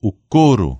o coro